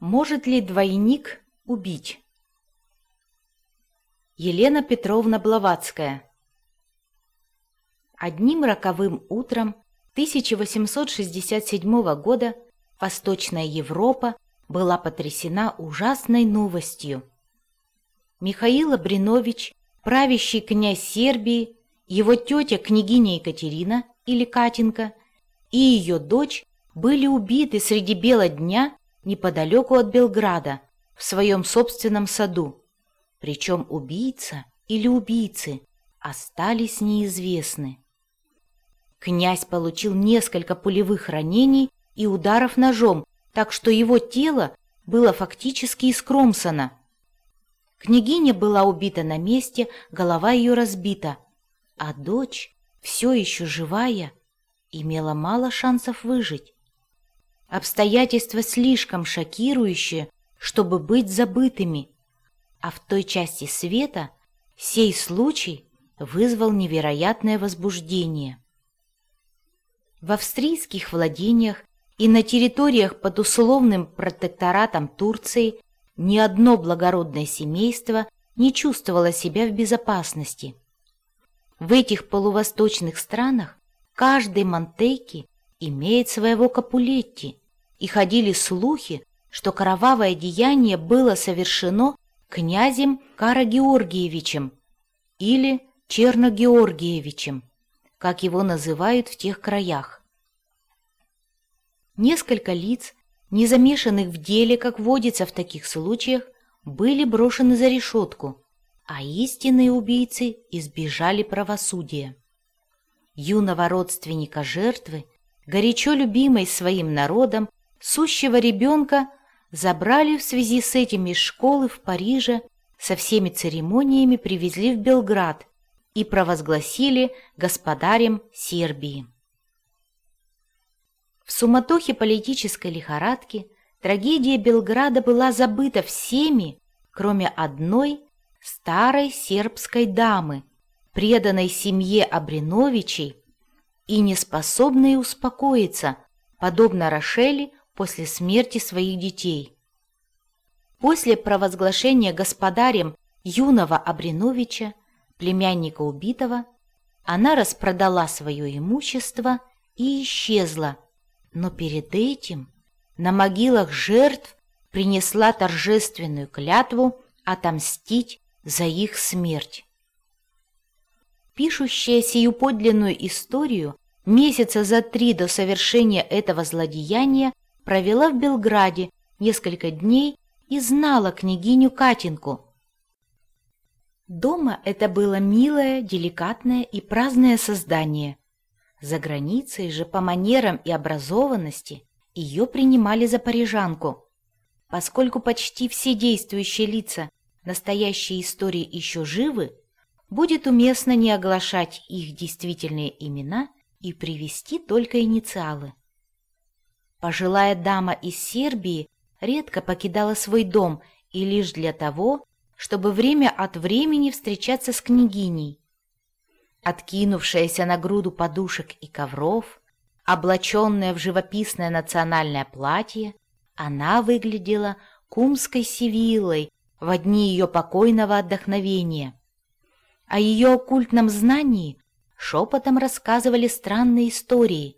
Может ли двойник убить? Елена Петровна Блаватская Одним роковым утром 1867 года Восточная Европа была потрясена ужасной новостью. Михаил Абринович, правящий князь Сербии, его тетя княгиня Екатерина или Катенька и ее дочь были убиты среди бела дня неподалеку от Белграда, в своем собственном саду. Причем убийца или убийцы остались неизвестны. Князь получил несколько пулевых ранений и ударов ножом, так что его тело было фактически искромсано. Княгиня была убита на месте, голова ее разбита, а дочь, все еще живая, имела мало шансов выжить. Обстоятельства слишком шокирующие, чтобы быть забытыми, а в той части света сей случай вызвал невероятное возбуждение. В австрийских владениях и на территориях под условным протекторатом Турции ни одно благородное семейство не чувствовало себя в безопасности. В этих полувосточных странах каждый Монтейки имеет своего Капулетти, и ходили слухи, что кровавое деяние было совершено князем Карагеоргиевичем или Черногеоргиевичем, как его называют в тех краях. Несколько лиц, не замешанных в деле, как водится в таких случаях, были брошены за решетку, а истинные убийцы избежали правосудия. Юного родственника жертвы, горячо любимой своим народом, сущего ребенка, забрали в связи с этим из школы в Париже, со всеми церемониями привезли в Белград и провозгласили господарем Сербии. В суматохе политической лихорадки трагедия Белграда была забыта всеми, кроме одной старой сербской дамы, преданной семье Абриновичей и неспособной успокоиться, подобно Рошели после смерти своих детей. После провозглашения господарем юного Абриновича, племянника убитого, она распродала свое имущество и исчезла, но перед этим на могилах жертв принесла торжественную клятву отомстить за их смерть. Пишущая сию подлинную историю месяца за три до совершения этого злодеяния провела в Белграде несколько дней и знала княгиню Катинку. Дома это было милое, деликатное и праздное создание. За границей же по манерам и образованности ее принимали за парижанку. Поскольку почти все действующие лица настоящей истории еще живы, будет уместно не оглашать их действительные имена и привести только инициалы. Пожилая дама из Сербии редко покидала свой дом и лишь для того, чтобы время от времени встречаться с княгиней. Откинувшаяся на груду подушек и ковров, облаченная в живописное национальное платье, она выглядела кумской сивиллой в дни ее покойного отдохновения. О ее оккультном знании шепотом рассказывали странные истории,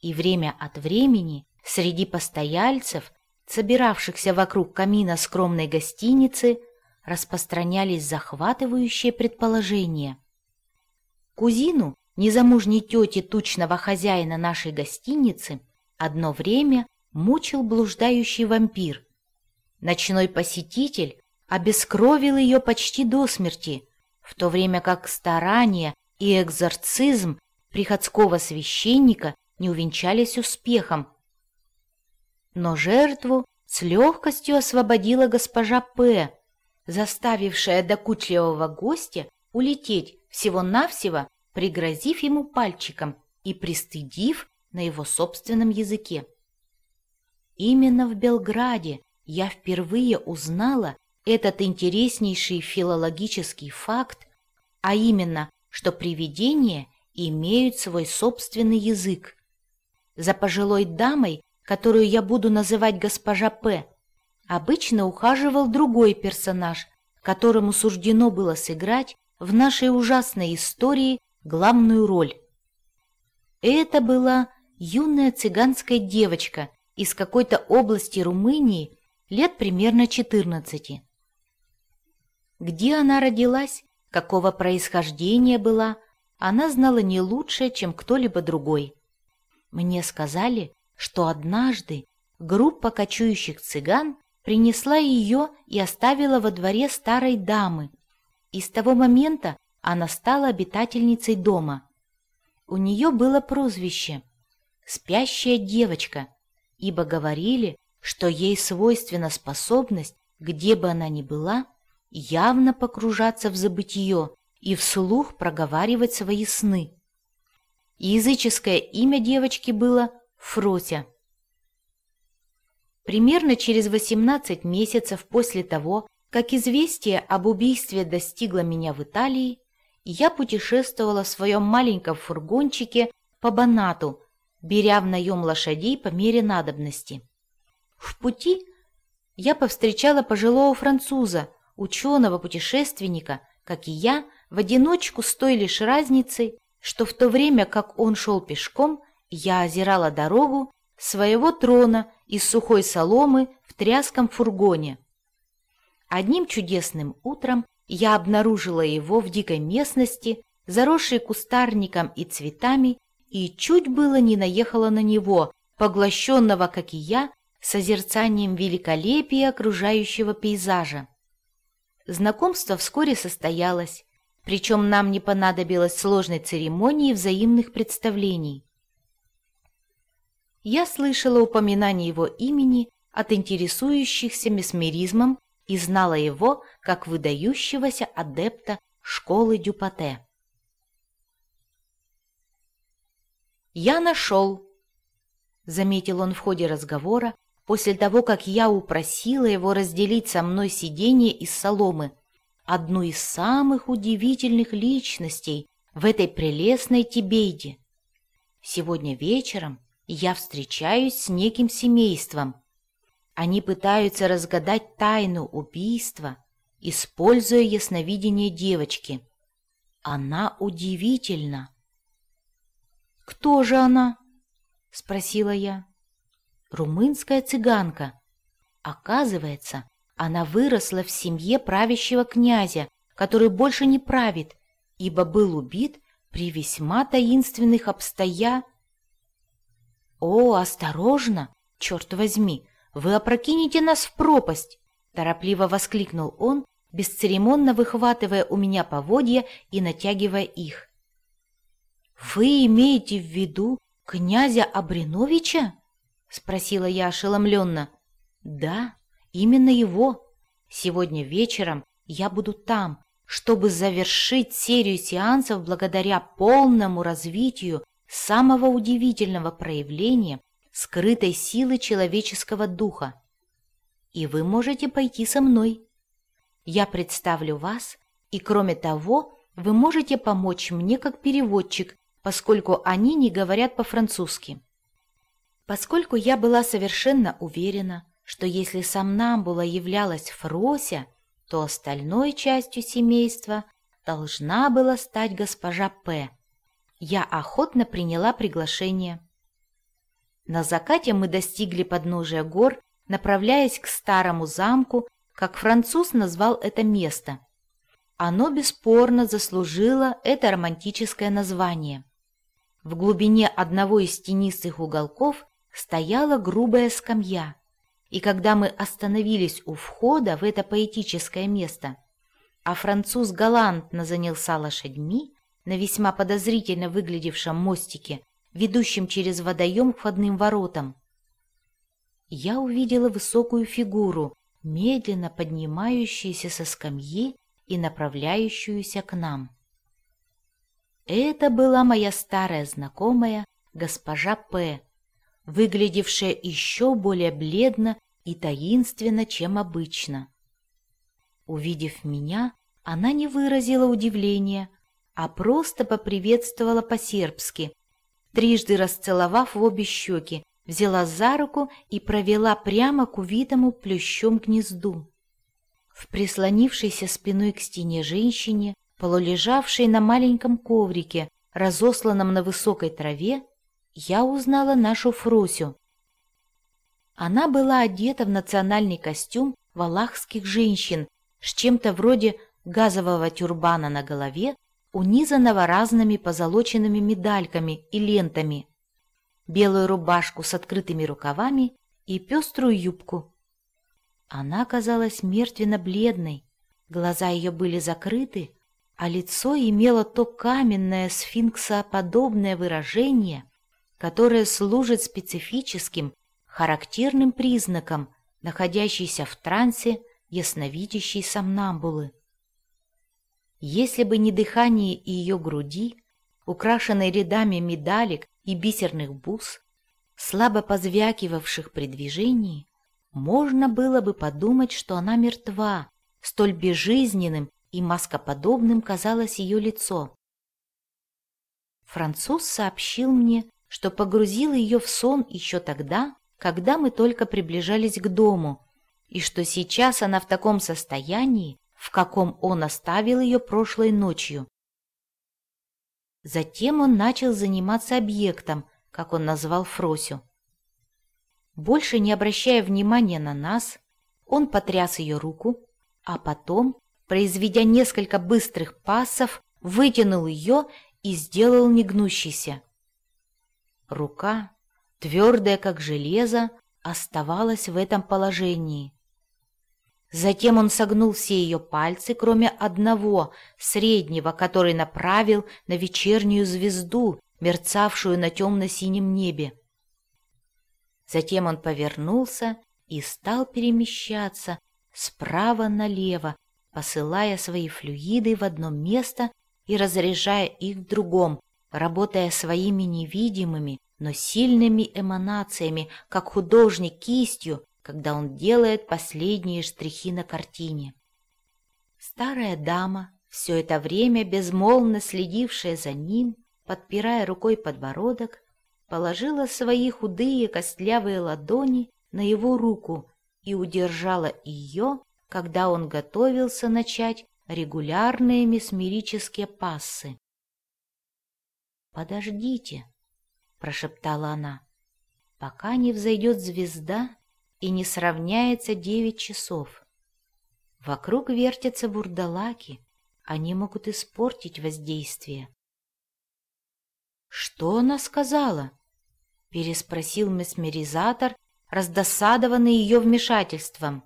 и время от времени Среди постояльцев, собиравшихся вокруг камина скромной гостиницы, распространялись захватывающие предположения. Кузину, незамужней тете тучного хозяина нашей гостиницы, одно время мучил блуждающий вампир. Ночной посетитель обескровил ее почти до смерти, в то время как старания и экзорцизм приходского священника не увенчались успехом, но жертву с легкостью освободила госпожа П., заставившая докучливого гостя улететь всего-навсего, пригрозив ему пальчиком и пристыдив на его собственном языке. Именно в Белграде я впервые узнала этот интереснейший филологический факт, а именно, что привидения имеют свой собственный язык. За пожилой дамой которую я буду называть госпожа П., обычно ухаживал другой персонаж, которому суждено было сыграть в нашей ужасной истории главную роль. Это была юная цыганская девочка из какой-то области Румынии лет примерно 14. Где она родилась, какого происхождения была, она знала не лучше, чем кто-либо другой. Мне сказали, что однажды группа кочующих цыган принесла ее и оставила во дворе старой дамы. И с того момента она стала обитательницей дома. У нее было прозвище «Спящая девочка», ибо говорили, что ей свойственна способность, где бы она ни была, явно погружаться в забытие и вслух проговаривать свои сны. Языческое имя девочки было Фрося. Примерно через 18 месяцев после того, как известие об убийстве достигло меня в Италии, я путешествовала в своем маленьком фургончике по Банату, беря в наем лошадей по мере надобности. В пути я повстречала пожилого француза, ученого-путешественника, как и я, в одиночку с той лишь разницей, что в то время, как он шел пешком, я озирала дорогу своего трона из сухой соломы в тряском фургоне. Одним чудесным утром я обнаружила его в дикой местности, заросшей кустарником и цветами, и чуть было не наехала на него, поглощенного, как и я, созерцанием великолепия окружающего пейзажа. Знакомство вскоре состоялось, причем нам не понадобилось сложной церемонии взаимных представлений. Я слышала упоминание его имени от интересующихся месмеризмом и знала его как выдающегося адепта школы Дюпате. «Я нашел», — заметил он в ходе разговора, после того, как я упросила его разделить со мной сиденье из соломы, одну из самых удивительных личностей в этой прелестной Тибейде. Сегодня вечером я встречаюсь с неким семейством, они пытаются разгадать тайну убийства, используя ясновидение девочки. Она удивительна. «Кто же она?» — спросила я. «Румынская цыганка. Оказывается, она выросла в семье правящего князя, который больше не правит, ибо был убит при весьма таинственных обстоя...» «О, осторожно, черт возьми!» «Вы опрокинете нас в пропасть!» — торопливо воскликнул он, бесцеремонно выхватывая у меня поводья и натягивая их. «Вы имеете в виду князя Абриновича?» — спросила я ошеломленно. «Да, именно его. Сегодня вечером я буду там, чтобы завершить серию сеансов благодаря полному развитию самого удивительного проявления скрытой силы человеческого духа. И вы можете пойти со мной. Я представлю вас, и кроме того, вы можете помочь мне как переводчик, поскольку они не говорят по-французски. Поскольку я была совершенно уверена, что если сомнамбула являлась Фрося, то остальной частью семейства должна была стать госпожа П. Я охотно приняла приглашение. На закате мы достигли подножия гор, направляясь к старому замку, как француз назвал это место. Оно бесспорно заслужило это романтическое название. В глубине одного из тенистых уголков стояла грубая скамья, и когда мы остановились у входа в это поэтическое место, а француз галантно занялся лошадьми на весьма подозрительно выглядевшем мостике, ведущим через водоем к входным воротам. Я увидела высокую фигуру, медленно поднимающуюся со скамьи и направляющуюся к нам. Это была моя старая знакомая госпожа П., выглядевшая еще более бледно и таинственно, чем обычно. Увидев меня, она не выразила удивления, а просто поприветствовала по-сербски, трижды расцеловав в обе щеки взяла за руку и провела прямо к увитому плющом гнезду. В прислонившейся спиной к стене женщине, полулежавшей на маленьком коврике, разосланном на высокой траве, я узнала нашу Фросю. Она была одета в национальный костюм валахских женщин с чем-то вроде газового тюрбана на голове, унизанного разными позолоченными медальками и лентами, белую рубашку с открытыми рукавами и пеструю юбку. Она казалась мертвенно-бледной, глаза ее были закрыты, а лицо имело то каменное сфинксоподобное выражение, которое служит специфическим, характерным признаком находящейся в трансе ясновидящей сомнамбулы. Если бы не дыхание ее груди, украшенной рядами медалек и бисерных бус, слабо позвякивавших при движении, можно было бы подумать, что она мертва, столь безжизненным и маскоподобным казалось ее лицо. Француз сообщил мне, что погрузил ее в сон еще тогда, когда мы только приближались к дому, и что сейчас она в таком состоянии, в каком он оставил ее прошлой ночью. Затем он начал заниматься объектом, как он назвал Фросю. Больше не обращая внимания на нас, он потряс ее руку, а потом, произведя несколько быстрых пассов, вытянул ее и сделал негнущейся. Рука, твердая как железо, оставалась в этом положении. Затем он согнул все ее пальцы, кроме одного, среднего, который направил на вечернюю звезду, мерцавшую на темно-синем небе. Затем он повернулся и стал перемещаться справа налево, посылая свои флюиды в одно место и разряжая их в другом, работая своими невидимыми, но сильными эманациями, как художник кистью, когда он делает последние штрихи на картине. Старая дама, все это время безмолвно следившая за ним, подпирая рукой подбородок, положила свои худые костлявые ладони на его руку и удержала ее, когда он готовился начать регулярные месмерические пассы. «Подождите», — прошептала она, — «пока не взойдет звезда и не сравняется девять часов. Вокруг вертятся бурдалаки, они могут испортить воздействие. «Что она сказала?» — переспросил месмеризатор, раздосадованный ее вмешательством.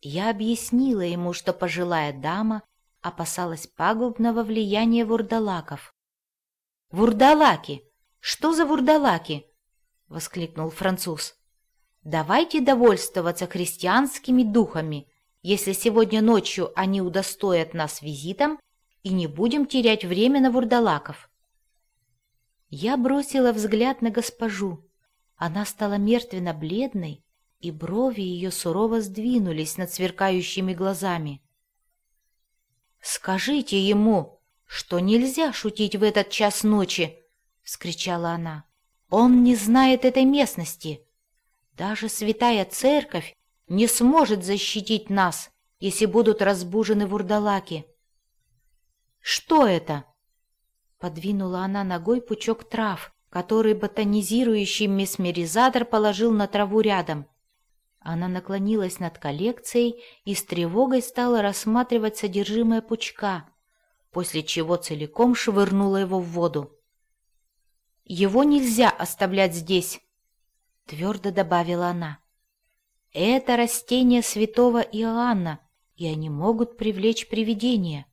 Я объяснила ему, что пожилая дама опасалась пагубного влияния вурдалаков. «Вурдалаки! Что за вурдалаки?» — воскликнул француз. Давайте довольствоваться христианскими духами, если сегодня ночью они удостоят нас визитом, и не будем терять время на вурдалаков. Я бросила взгляд на госпожу. Она стала мертвенно-бледной, и брови ее сурово сдвинулись над сверкающими глазами. «Скажите ему, что нельзя шутить в этот час ночи!» — вскричала она. «Он не знает этой местности!» Даже святая церковь не сможет защитить нас, если будут разбужены вурдалаки. «Что это?» Подвинула она ногой пучок трав, который ботанизирующий месмеризатор положил на траву рядом. Она наклонилась над коллекцией и с тревогой стала рассматривать содержимое пучка, после чего целиком швырнула его в воду. «Его нельзя оставлять здесь!» твердо добавила она. Это растение святого Иоанна, и они могут привлечь привидения.